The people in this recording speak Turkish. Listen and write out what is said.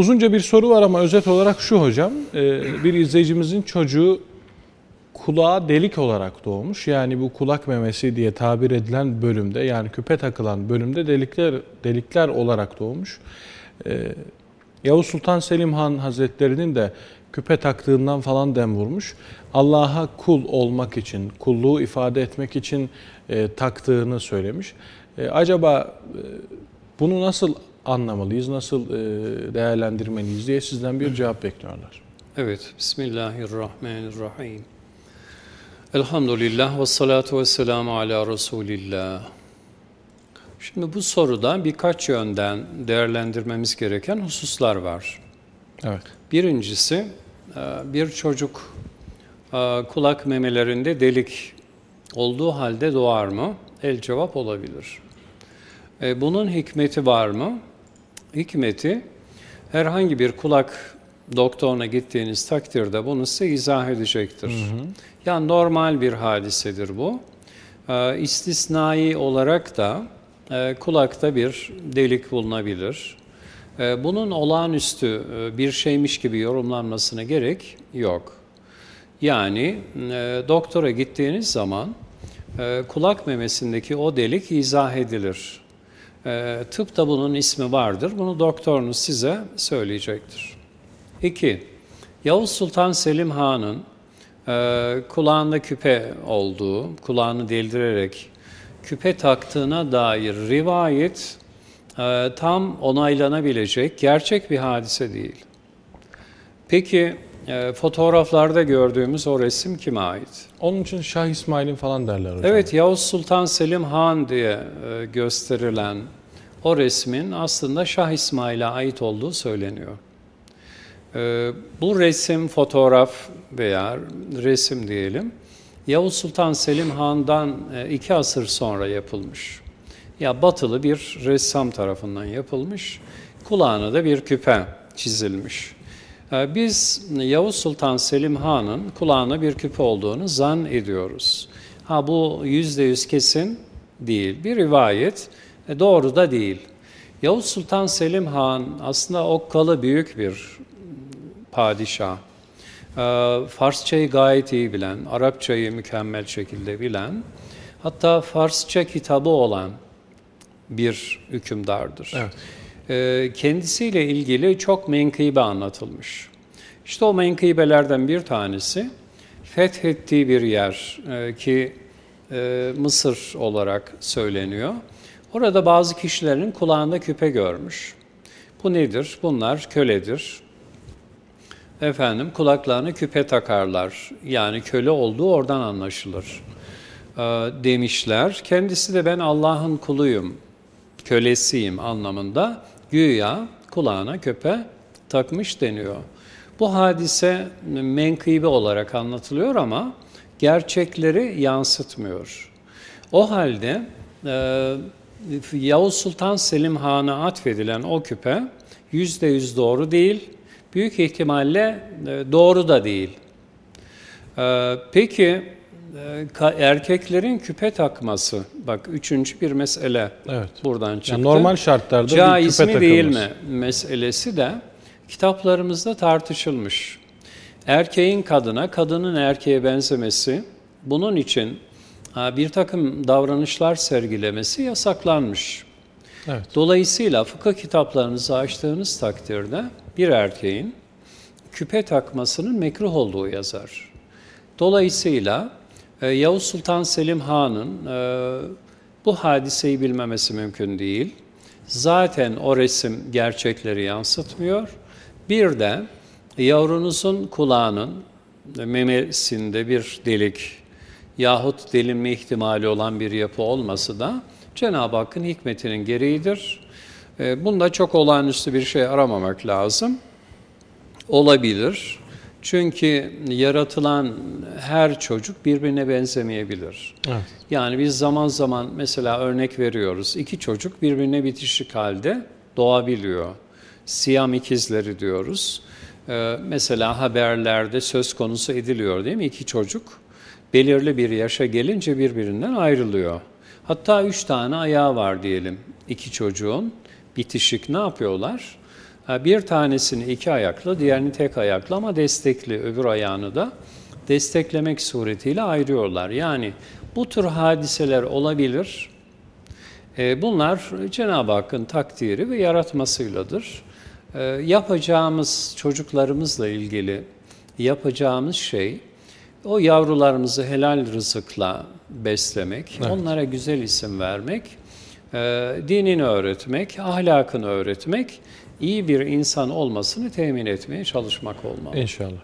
Uzunca bir soru var ama özet olarak şu hocam. Ee, bir izleyicimizin çocuğu kulağa delik olarak doğmuş. Yani bu kulak memesi diye tabir edilen bölümde yani küpe takılan bölümde delikler delikler olarak doğmuş. Ee, Yavuz Sultan Selim Han Hazretleri'nin de küpe taktığından falan dem vurmuş. Allah'a kul olmak için, kulluğu ifade etmek için e, taktığını söylemiş. E, acaba e, bunu nasıl anlamalıyız, nasıl değerlendirmeliyiz diye sizden bir cevap bekliyorlar. Evet, Bismillahirrahmanirrahim. Elhamdülillah ve salatu ve selamu ala Resulillah. Şimdi bu soruda birkaç yönden değerlendirmemiz gereken hususlar var. Evet. Birincisi, bir çocuk kulak memelerinde delik olduğu halde doğar mı? El cevap olabilir. Bunun hikmeti var mı? Hikmeti, herhangi bir kulak doktoruna gittiğiniz takdirde bunu size izah edecektir. Hı hı. Yani normal bir hadisedir bu. İstisnai olarak da kulakta bir delik bulunabilir. Ee, bunun olağanüstü e, bir şeymiş gibi yorumlanmasına gerek yok. Yani e, doktora gittiğiniz zaman e, kulak memesindeki o delik izah edilir. Tıpta bunun ismi vardır. Bunu doktorunuz size söyleyecektir. İki, Yavuz Sultan Selim Han'ın kulağında küpe olduğu, kulağını deldirerek küpe taktığına dair rivayet e, tam onaylanabilecek gerçek bir hadise değil. Peki e, fotoğraflarda gördüğümüz o resim kime ait? Onun için Şah İsmail'in falan derler hocam. Evet, Yavuz Sultan Selim Han diye e, gösterilen o resmin aslında Şah İsmail'e ait olduğu söyleniyor. E, bu resim, fotoğraf veya resim diyelim, Yavuz Sultan Selim Han'dan e, iki asır sonra yapılmış ya batılı bir ressam tarafından yapılmış. Kulağına da bir küpe çizilmiş. Ee, biz Yavuz Sultan Selim Han'ın kulağına bir küpe olduğunu zan ediyoruz. Ha bu yüzde yüz kesin değil. Bir rivayet e, doğru da değil. Yavuz Sultan Selim Han aslında okkalı büyük bir padişah. Ee, Farsçayı gayet iyi bilen, Arapçayı mükemmel şekilde bilen, hatta Farsça kitabı olan bir hükümdardır. Evet. Ee, kendisiyle ilgili çok menkıbe anlatılmış. İşte o menkıbelerden bir tanesi fethettiği bir yer e, ki e, Mısır olarak söyleniyor. Orada bazı kişilerin kulağında küpe görmüş. Bu nedir? Bunlar köledir. Efendim kulaklarına küpe takarlar. Yani köle olduğu oradan anlaşılır. E, demişler. Kendisi de ben Allah'ın kuluyum kölesiyim anlamında güya kulağına köpe takmış deniyor. Bu hadise menkıbe olarak anlatılıyor ama gerçekleri yansıtmıyor. O halde e, Yavuz Sultan Selim Han'a atfedilen o küpe yüzde yüz doğru değil, büyük ihtimalle e, doğru da değil. E, peki erkeklerin küpe takması, bak üçüncü bir mesele evet. buradan çıktı. Yani normal şartlarda Caiz bir küpe mi değil mi meselesi de kitaplarımızda tartışılmış. Erkeğin kadına, kadının erkeğe benzemesi, bunun için bir takım davranışlar sergilemesi yasaklanmış. Evet. Dolayısıyla fıkıh kitaplarınızı açtığınız takdirde bir erkeğin küpe takmasının mekruh olduğu yazar. Dolayısıyla ee, Yavuz Sultan Selim Han'ın e, bu hadiseyi bilmemesi mümkün değil. Zaten o resim gerçekleri yansıtmıyor. Bir de yavrunuzun kulağının memesinde bir delik yahut delinme ihtimali olan bir yapı olması da Cenab-ı Hakk'ın hikmetinin gereğidir. Ee, bunda çok olağanüstü bir şey aramamak lazım. Olabilir. Çünkü yaratılan her çocuk birbirine benzemeyebilir. Evet. Yani biz zaman zaman mesela örnek veriyoruz. İki çocuk birbirine bitişik halde doğabiliyor. Siyam ikizleri diyoruz. Ee, mesela haberlerde söz konusu ediliyor değil mi? İki çocuk belirli bir yaşa gelince birbirinden ayrılıyor. Hatta üç tane ayağı var diyelim iki çocuğun. Bitişik ne yapıyorlar? Bir tanesini iki ayaklı, diğerini tek ayaklı ama destekli öbür ayağını da desteklemek suretiyle ayırıyorlar. Yani bu tür hadiseler olabilir. E, Bunlar Cenab-ı Hakk'ın takdiri ve yaratmasıyladır. E, Yapacağımız çocuklarımızla ilgili yapacağımız şey o yavrularımızı helal rızıkla beslemek, onlara güzel isim vermek, e, dinini öğretmek, ahlakını öğretmek, iyi bir insan olmasını temin etmeye çalışmak olmalı. İnşallah.